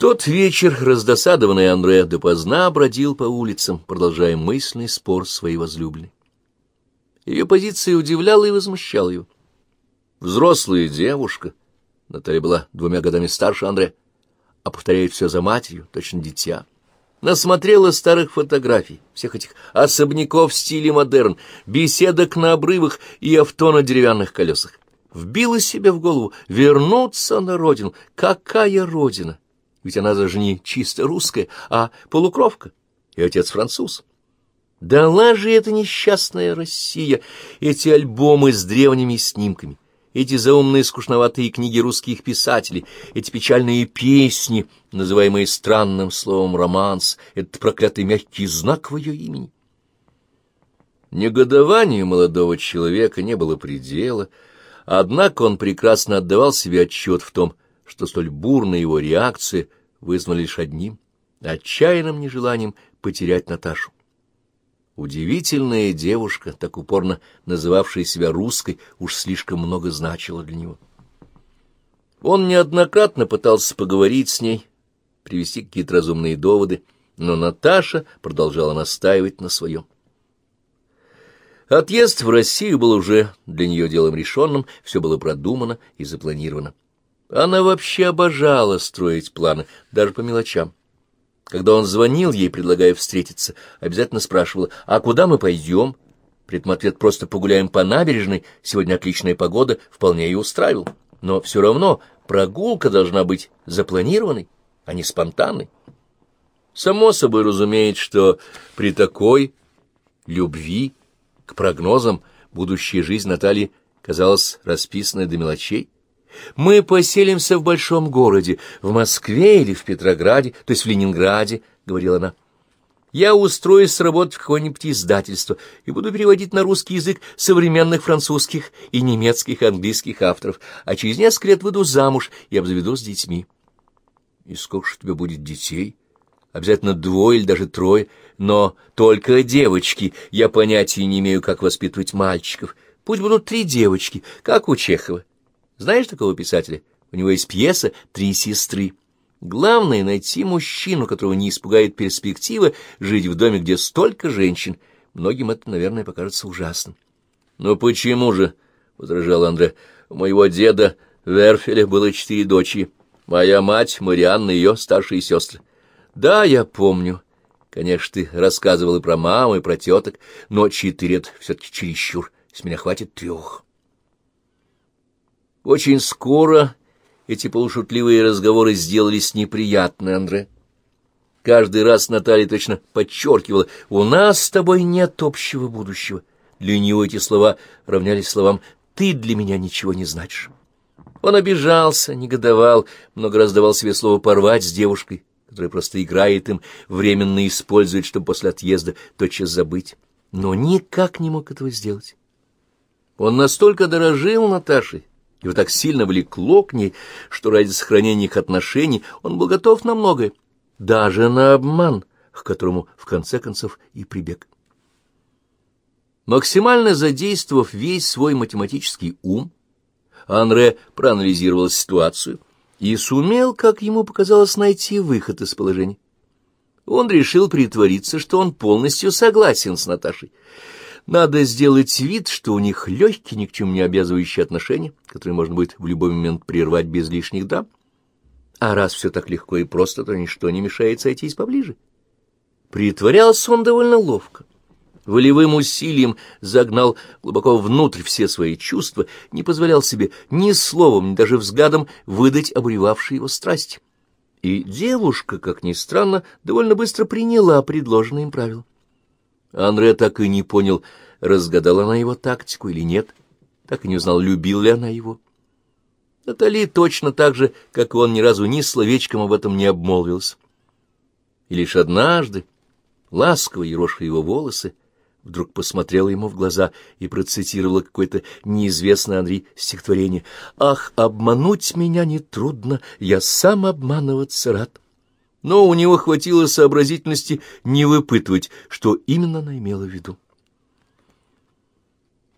тот вечер раздосадованный Андре допоздна бродил по улицам, продолжая мысленный спор своей возлюбленной. Ее позиция удивляла и возмущала его. Взрослая девушка, Наталья была двумя годами старше Андре, а повторяет все за матерью, точно дитя. Насмотрела старых фотографий, всех этих особняков в стиле модерн, беседок на обрывах и авто на деревянных колесах. Вбила себе в голову вернуться на родину. Какая родина? Ведь она даже не чисто русская, а полукровка, и отец француз. Дала же эта несчастная Россия эти альбомы с древними снимками, эти заумные скучноватые книги русских писателей, эти печальные песни, называемые странным словом «романс», этот проклятый мягкий знак в ее имени. Негодованию молодого человека не было предела, однако он прекрасно отдавал себе отчет в том, что столь бурная его реакция вызвана лишь одним — отчаянным нежеланием потерять Наташу. Удивительная девушка, так упорно называвшая себя русской, уж слишком много значила для него. Он неоднократно пытался поговорить с ней, привести какие-то разумные доводы, но Наташа продолжала настаивать на своем. Отъезд в Россию был уже для нее делом решенным, все было продумано и запланировано. Она вообще обожала строить планы, даже по мелочам. Когда он звонил ей, предлагая встретиться, обязательно спрашивала, «А куда мы пойдем?» При ответ «Просто погуляем по набережной, сегодня отличная погода», вполне ее устраивал. Но все равно прогулка должна быть запланированной, а не спонтанной. Само собой разумеет, что при такой любви к прогнозам будущая жизнь Натальи казалась расписанной до мелочей. Мы поселимся в большом городе, в Москве или в Петрограде, то есть в Ленинграде, — говорила она. Я устроюсь работать в какое-нибудь издательство и буду переводить на русский язык современных французских и немецких английских авторов, а через несколько лет выйду замуж и обзаведусь детьми. И сколько же у тебя будет детей? Обязательно двое или даже трое, но только девочки. Я понятия не имею, как воспитывать мальчиков. Пусть будут три девочки, как у Чехова. Знаешь такого писателя? У него есть пьеса «Три сестры». Главное — найти мужчину, которого не испугает перспектива жить в доме, где столько женщин. Многим это, наверное, покажется ужасным. — Но почему же? — возражал Андре. — У моего деда Верфеля было четыре дочери. Моя мать, Марианна, ее старшие сестры. — Да, я помню. Конечно, ты рассказывал и про маму, и про теток, но четыре — это все-таки чересчур. С меня хватит трех. Очень скоро эти полушутливые разговоры сделались неприятны Андре. Каждый раз Наталья точно подчеркивала, «У нас с тобой нет общего будущего». Для нее эти слова равнялись словам «ты для меня ничего не значишь». Он обижался, негодовал, много раз давал себе слово порвать с девушкой, которая просто играет им, временно использует, чтобы после отъезда тотчас забыть. Но никак не мог этого сделать. Он настолько дорожил Наташей, его так сильно влекло к ней, что ради сохранения их отношений он был готов на многое, даже на обман, к которому в конце концов и прибег. Максимально задействовав весь свой математический ум, Анре проанализировал ситуацию и сумел, как ему показалось, найти выход из положения. Он решил притвориться, что он полностью согласен с Наташей, надо сделать вид, что у них легкие, ни к чему не обязывающие отношения, которые можно будет в любой момент прервать без лишних драм. А раз все так легко и просто, то ничто не мешает сойтись поближе. Притворялся он довольно ловко. Волевым усилием загнал глубоко внутрь все свои чувства, не позволял себе ни словом, ни даже взглядом выдать обуревавшие его страсть. И девушка, как ни странно, довольно быстро приняла предложенные им правила. Анре так и не понял, разгадала она его тактику или нет, так и не узнал, любил ли она его. Натали точно так же, как и он, ни разу ни словечком об этом не обмолвился. И лишь однажды, ласково ерошая его волосы, вдруг посмотрела ему в глаза и процитировала какое-то неизвестное Андрей стихотворение «Ах, обмануть меня нетрудно, я сам обманываться рад» но у него хватило сообразительности не выпытывать, что именно она имела в виду.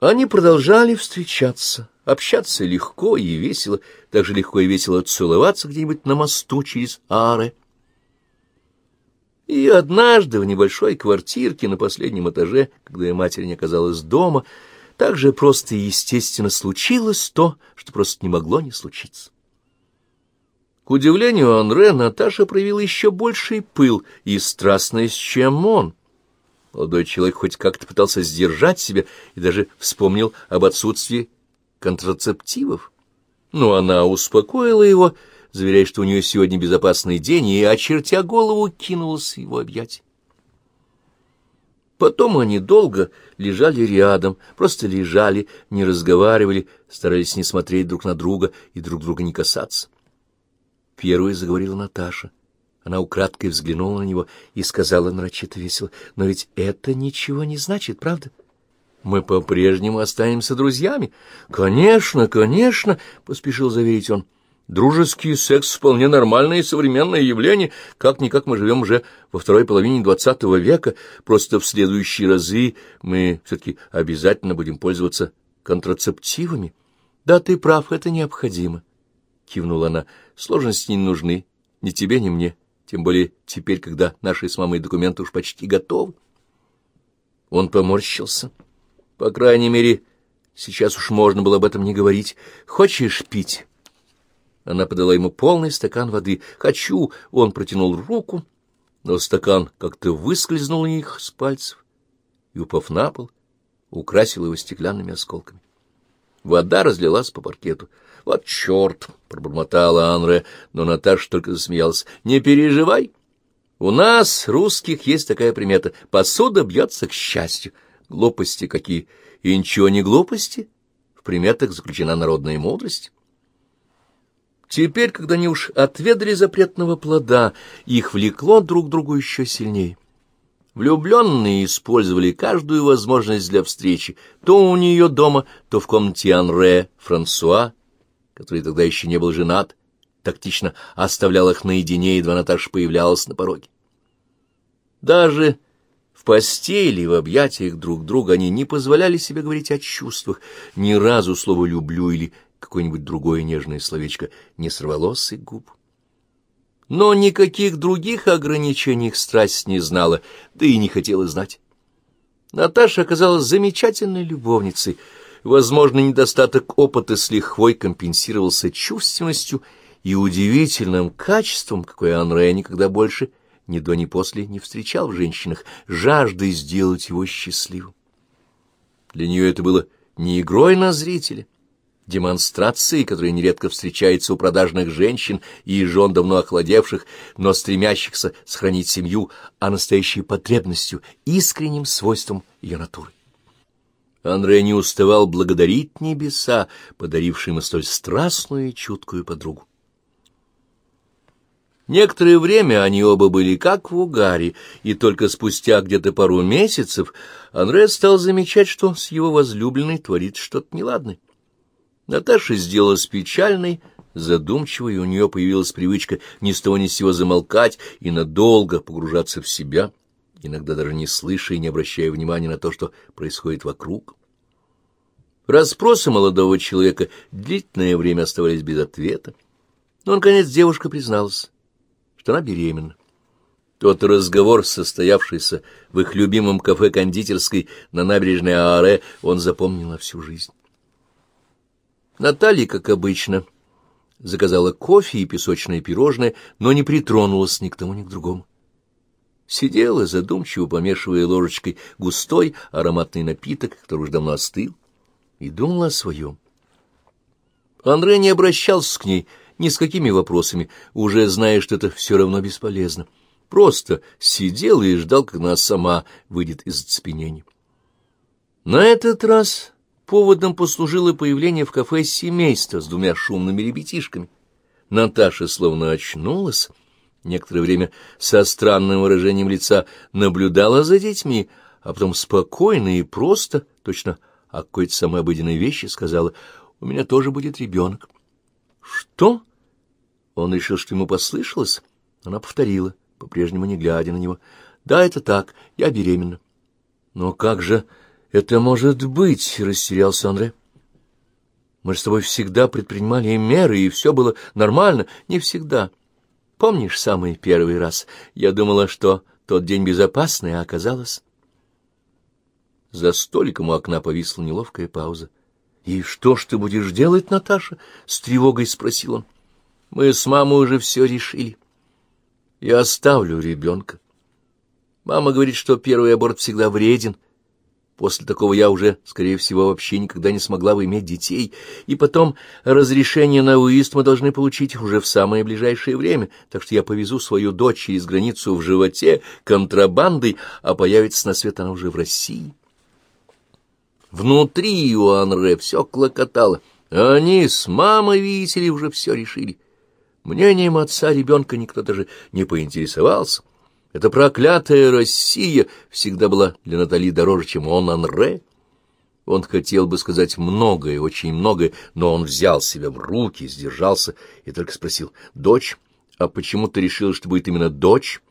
Они продолжали встречаться, общаться легко и весело, так же легко и весело целоваться где-нибудь на мосту через Аре. И однажды в небольшой квартирке на последнем этаже, когда ее матери не оказалась дома, так же просто и естественно случилось то, что просто не могло не случиться. К удивлению Анре, Наташа проявила еще больший пыл и страстность, чем он — Молодой человек хоть как-то пытался сдержать себя и даже вспомнил об отсутствии контрацептивов. Но она успокоила его, заверяя, что у нее сегодня безопасный день, и, очертя голову, кинулась его объятия. Потом они долго лежали рядом, просто лежали, не разговаривали, старались не смотреть друг на друга и друг друга не касаться. Первой заговорила Наташа — она украдкой взглянула на него и сказала нарочито весело, «Но ведь это ничего не значит, правда? Мы по-прежнему останемся друзьями». «Конечно, конечно», — поспешил заверить он. «Дружеский секс — вполне нормальное и современное явление. Как-никак мы живем уже во второй половине двадцатого века. Просто в следующие разы мы все-таки обязательно будем пользоваться контрацептивами». «Да, ты прав, это необходимо», — кивнула она. «Сложности не нужны, ни тебе, ни мне» тем более теперь, когда наши с мамой документы уж почти готовы. Он поморщился. По крайней мере, сейчас уж можно было об этом не говорить. «Хочешь пить?» Она подала ему полный стакан воды. «Хочу!» Он протянул руку, но стакан как-то выскользнул у них с пальцев и, упав на пол, украсил его стеклянными осколками. Вода разлилась по паркету. «Вот черт!» — пробормотала Анре, но Наташа только засмеялась. «Не переживай. У нас, русских, есть такая примета. Посуда бьется к счастью. Глупости какие. И ничего не глупости. В приметах заключена народная мудрость». Теперь, когда они уж отведали запретного плода, их влекло друг к другу еще сильнее. Влюбленные использовали каждую возможность для встречи, то у нее дома, то в комнате Анре Франсуа, который тогда еще не был женат, тактично оставлял их наедине, едва Наташа появлялась на пороге. Даже в постели и в объятиях друг друга они не позволяли себе говорить о чувствах, ни разу слово «люблю» или какое-нибудь другое нежное словечко не сорвалось с их губ. Но никаких других ограничений их страсть не знала, да и не хотела знать. Наташа оказалась замечательной любовницей. Возможно, недостаток опыта с лихвой компенсировался чувственностью и удивительным качеством, какое Анре никогда больше ни до ни после не встречал в женщинах, жаждой сделать его счастливым. Для нее это было не игрой на зрителя, демонстрации, которые нередко встречаются у продажных женщин и жен давно охладевших, но стремящихся сохранить семью, а настоящей потребностью, искренним свойством ее натуры. Андре не уставал благодарить небеса, подарившие ему столь страстную и чуткую подругу. Некоторое время они оба были как в угаре, и только спустя где-то пару месяцев Андре стал замечать, что с его возлюбленной творит что-то неладное. Наташа сделалась печальной, задумчивой, и у нее появилась привычка ни с того ни с сего замолкать и надолго погружаться в себя, иногда даже не слыша и не обращая внимания на то, что происходит вокруг. Расспросы молодого человека длительное время оставались без ответа, но, наконец, девушка призналась, что она беременна. Тот разговор, состоявшийся в их любимом кафе-кондитерской на набережной Ааре, он запомнил на всю жизнь. Наталья, как обычно, заказала кофе и песочное пирожное, но не притронулась ни к тому, ни к другому. Сидела, задумчиво помешивая ложечкой густой ароматный напиток, который уж давно остыл, и думала о своем. Андрей не обращался к ней ни с какими вопросами, уже зная, что это все равно бесполезно. Просто сидел и ждал, когда она сама выйдет из оцепенения. На этот раз Поводом послужило появление в кафе семейства с двумя шумными ребятишками. Наташа словно очнулась, некоторое время со странным выражением лица наблюдала за детьми, а потом спокойно и просто, точно о какой-то самой обыденной вещи, сказала, «У меня тоже будет ребенок». «Что?» Он решил, что ему послышалось. Она повторила, по-прежнему не глядя на него. «Да, это так, я беременна». «Но как же это может быть?» — растерялся Андре. «Мы же с тобой всегда предпринимали меры, и все было нормально. Не всегда. Помнишь самый первый раз? Я думала, что тот день безопасный, а оказалось...» За столиком у окна повисла неловкая пауза. «И что ж ты будешь делать, Наташа?» — с тревогой спросил он. «Мы с мамой уже все решили. Я оставлю ребенка. Мама говорит, что первый аборт всегда вреден. После такого я уже, скорее всего, вообще никогда не смогла бы иметь детей. И потом разрешение на выезд мы должны получить уже в самое ближайшее время, так что я повезу свою дочь через границу в животе контрабандой, а появится на свет она уже в России». Внутри у Анре все клокотало. Они с мамой, видите ли, уже все решили. Мнением отца ребенка никто даже не поинтересовался. Эта проклятая Россия всегда была для Натали дороже, чем он Анре. Он хотел бы сказать многое, очень многое, но он взял себя в руки, сдержался и только спросил, «Дочь, а почему ты решила, что будет именно дочь?»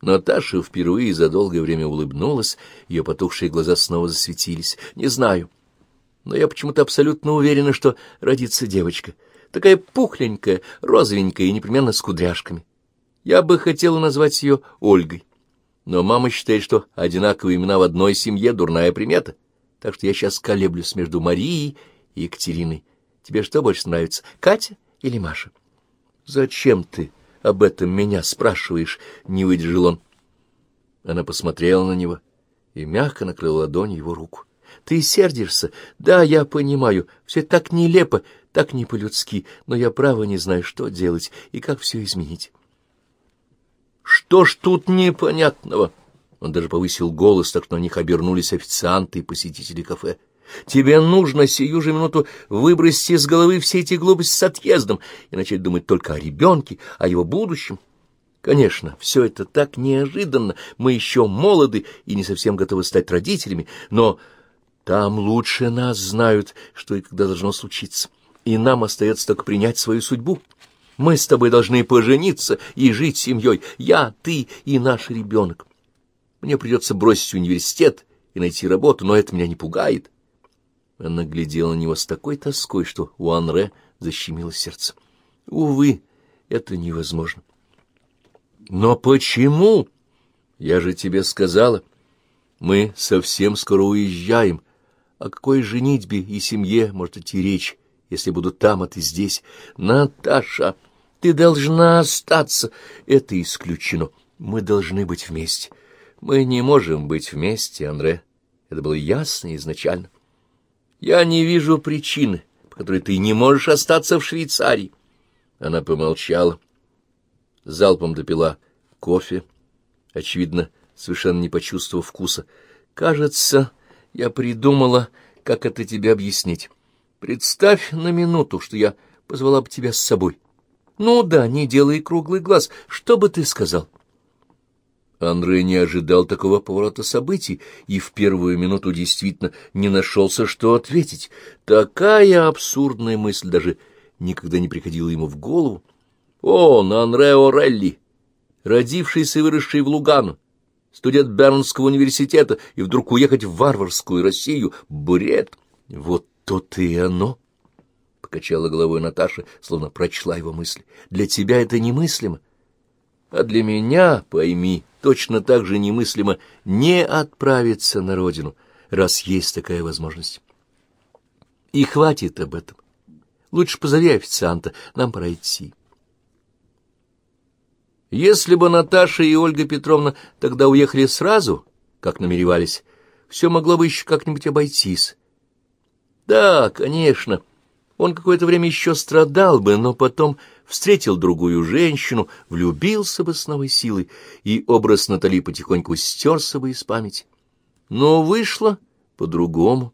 Наташа впервые за долгое время улыбнулась, ее потухшие глаза снова засветились. «Не знаю, но я почему-то абсолютно уверена, что родится девочка. Такая пухленькая, розовенькая и непременно с кудряшками. Я бы хотела назвать ее Ольгой. Но мама считает, что одинаковые имена в одной семье — дурная примета. Так что я сейчас колеблюсь между Марией и Екатериной. Тебе что больше нравится, Катя или Маша? — Зачем ты? об этом меня спрашиваешь?» — не выдержал он. Она посмотрела на него и мягко накрыла ладонью его руку. «Ты сердишься? Да, я понимаю. Все так нелепо, так не по-людски, но я право не знаю, что делать и как все изменить». «Что ж тут непонятного?» Он даже повысил голос, так что на них обернулись официанты и посетители кафе. Тебе нужно сию же минуту выбросить из головы все эти глупости с отъездом и начать думать только о ребенке, о его будущем. Конечно, все это так неожиданно, мы еще молоды и не совсем готовы стать родителями, но там лучше нас знают, что и когда должно случиться, и нам остается только принять свою судьбу. Мы с тобой должны пожениться и жить семьей, я, ты и наш ребенок. Мне придется бросить университет и найти работу, но это меня не пугает. Она глядела на него с такой тоской, что у Анре защемило сердце. Увы, это невозможно. Но почему? Я же тебе сказала. Мы совсем скоро уезжаем. О какой женитьбе и семье может идти речь, если буду там, а ты здесь? Наташа, ты должна остаться. Это исключено. Мы должны быть вместе. Мы не можем быть вместе, Андре. Это было ясно изначально. Я не вижу причины, по которой ты не можешь остаться в Швейцарии. Она помолчала, залпом допила кофе, очевидно, совершенно не почувствовав вкуса. Кажется, я придумала, как это тебе объяснить. Представь на минуту, что я позвала бы тебя с собой. Ну да, не делай круглый глаз. Что бы ты сказал? — Андрей не ожидал такого поворота событий и в первую минуту действительно не нашелся, что ответить. Такая абсурдная мысль даже никогда не приходила ему в голову. Он, Анре Орелли, родившийся и выросший в Лугану, студент Бернского университета, и вдруг уехать в варварскую Россию — бред. Вот то-то и оно, — покачала головой Наташа, словно прочла его мысли. Для тебя это немыслимо. А для меня, пойми, точно так же немыслимо не отправиться на родину, раз есть такая возможность. И хватит об этом. Лучше позови официанта, нам пора идти. Если бы Наташа и Ольга Петровна тогда уехали сразу, как намеревались, все могло бы еще как-нибудь обойтись. Да, конечно, он какое-то время еще страдал бы, но потом встретил другую женщину, влюбился бы с новой силой, и образ Натали потихоньку стерся бы из памяти. Но вышло по-другому.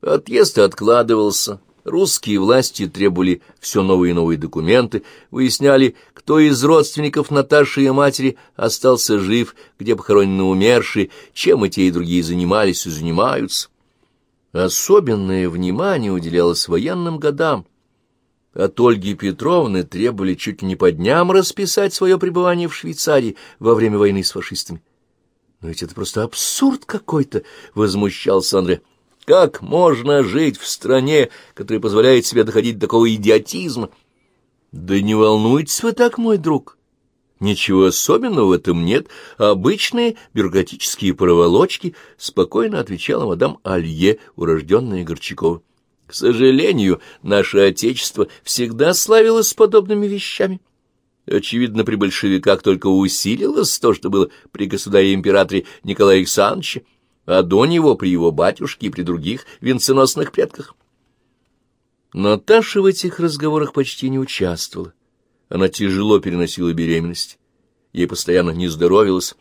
Отъезд откладывался, русские власти требовали все новые и новые документы, выясняли, кто из родственников Наташи и матери остался жив, где похоронены умершие, чем и те, и другие занимались и занимаются. Особенное внимание уделялось военным годам, от Ольги Петровны требовали чуть не по дням расписать свое пребывание в Швейцарии во время войны с фашистами. Но ведь это просто абсурд какой-то, — возмущался Андре. Как можно жить в стране, которая позволяет себе доходить до такого идиотизма? Да не волнуйтесь вы так, мой друг. Ничего особенного в этом нет. Обычные бюрократические проволочки, — спокойно отвечала мадам Алье, урожденная Горчакова. К сожалению, наше Отечество всегда славилось подобными вещами. Очевидно, при большевиках только усилилось то, что было при государе-императоре Николае Александровиче, а до него при его батюшке и при других венценосных предках. Но Таша в этих разговорах почти не участвовала. Она тяжело переносила беременность. Ей постоянно не здоровилось,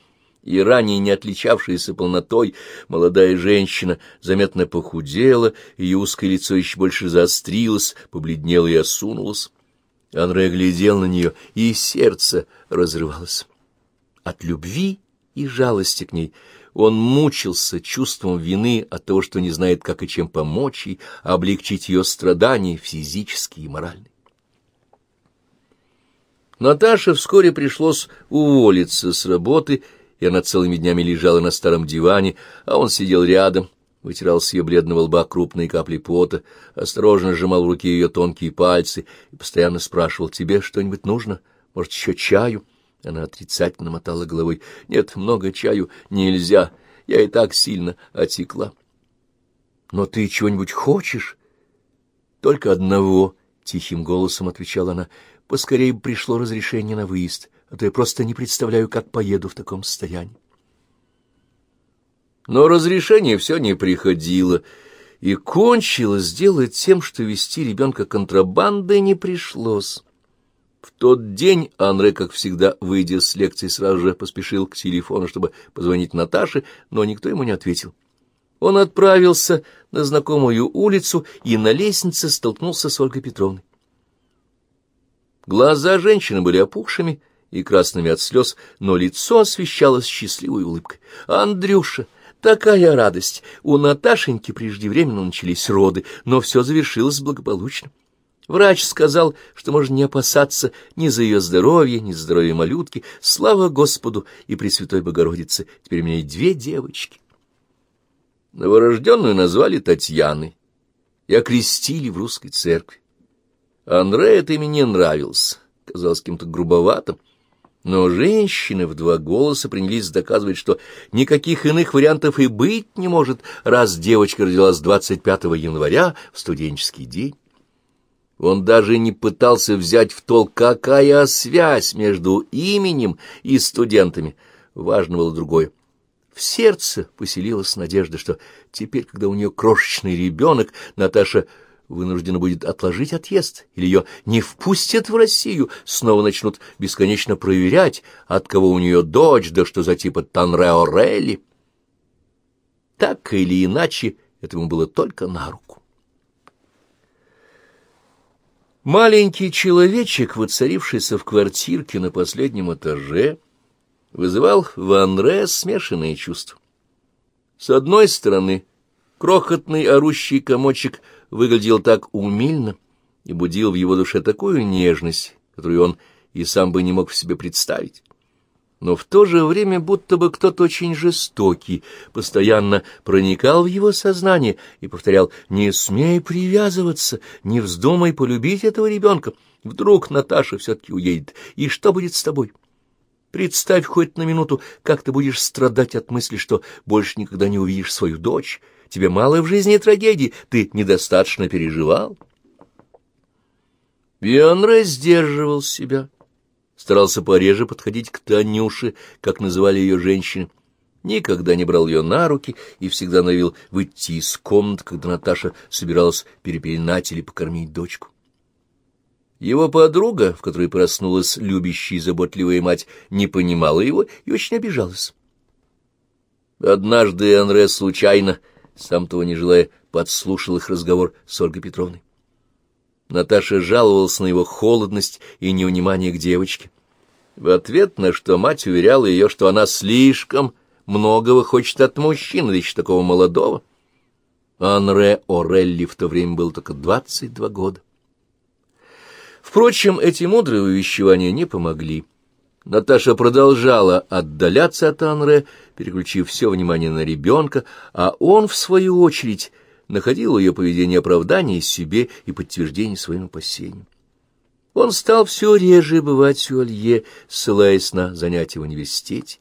и ранее не отличавшаяся полнотой молодая женщина заметно похудела, ее узкое лицо еще больше заострилось, побледнело и осунулось. Анре глядел на нее, и сердце разрывалось. От любви и жалости к ней он мучился чувством вины от того, что не знает, как и чем помочь ей, облегчить ее страдания физические и моральные. Наташе вскоре пришлось уволиться с работы, и она целыми днями лежала на старом диване, а он сидел рядом, вытирал с ее бледного лба крупные капли пота, осторожно сжимал в руке ее тонкие пальцы и постоянно спрашивал, «Тебе что-нибудь нужно? Может, еще чаю?» Она отрицательно мотала головой, «Нет, много чаю нельзя, я и так сильно отекла». «Но ты чего-нибудь хочешь?» «Только одного», — тихим голосом отвечала она, — «поскорее бы пришло разрешение на выезд, а то я просто не представляю, как поеду в таком состоянии». Но разрешение все не приходило, и кончилось дело тем, что вести ребенка контрабандой не пришлось. В тот день Анре, как всегда, выйдя с лекции, сразу же поспешил к телефону, чтобы позвонить Наташе, но никто ему не ответил. Он отправился на знакомую улицу и на лестнице столкнулся с Ольгой Петровной. Глаза женщины были опухшими и красными от слез, но лицо освещалось счастливой улыбкой. «Андрюша!» Такая радость! У Наташеньки преждевременно начались роды, но все завершилось благополучно. Врач сказал, что можно не опасаться ни за ее здоровье, ни за здоровье малютки. Слава Господу и Пресвятой Богородице! Теперь у меня две девочки. Новорожденную назвали Татьяной и окрестили в русской церкви. Андре это имя не нравился, казалось каким-то грубоватым, но женщины в два голоса принялись доказывать, что никаких иных вариантов и быть не может, раз девочка родилась 25 января в студенческий день. Он даже не пытался взять в толк, какая связь между именем и студентами. Важно было другое. В сердце поселилась надежда, что теперь, когда у нее крошечный ребенок, Наташа вынуждена будет отложить отъезд, или ее не впустят в Россию, снова начнут бесконечно проверять, от кого у нее дочь, да что за типа Танре Так или иначе, этому было только на руку. Маленький человечек, воцарившийся в квартирке на последнем этаже, вызывал в Анре смешанные чувства. С одной стороны, крохотный орущий комочек — выглядел так умильно и будил в его душе такую нежность, которую он и сам бы не мог в себе представить. Но в то же время будто бы кто-то очень жестокий постоянно проникал в его сознание и повторял «Не смей привязываться, не вздумай полюбить этого ребенка. Вдруг Наташа все-таки уедет, и что будет с тобой?» Представь хоть на минуту, как ты будешь страдать от мысли, что больше никогда не увидишь свою дочь, Тебе мало в жизни трагедий, ты недостаточно переживал. Бионре сдерживал себя, старался пореже подходить к Танюше, как называли ее женщины, никогда не брал ее на руки и всегда норовил выйти из комнаты, когда Наташа собиралась перепеленать или покормить дочку. Его подруга, в которой проснулась любящая и заботливая мать, не понимала его и очень обижалась. Однажды Анре случайно сам того не желая, подслушал их разговор с Ольгой Петровной. Наташа жаловалась на его холодность и невнимание к девочке. В ответ на что мать уверяла ее, что она слишком многого хочет от мужчины, да такого молодого. Анре Орелли в то время был только двадцать два года. Впрочем, эти мудрые увещевания не помогли. Наташа продолжала отдаляться от Анре, переключив все внимание на ребенка, а он, в свою очередь, находил ее поведение оправдания себе и подтверждение своим опасениям. Он стал все реже бывать у Алье, ссылаясь на занятия в университете.